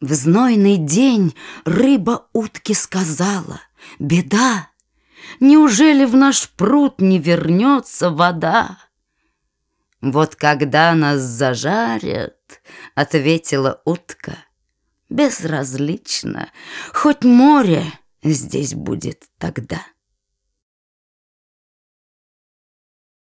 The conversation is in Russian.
В знойный день рыба утке сказала, Беда, неужели в наш пруд не вернется вода? Вот когда нас зажарят, Ответила утка, Безразлично, хоть море здесь будет тогда.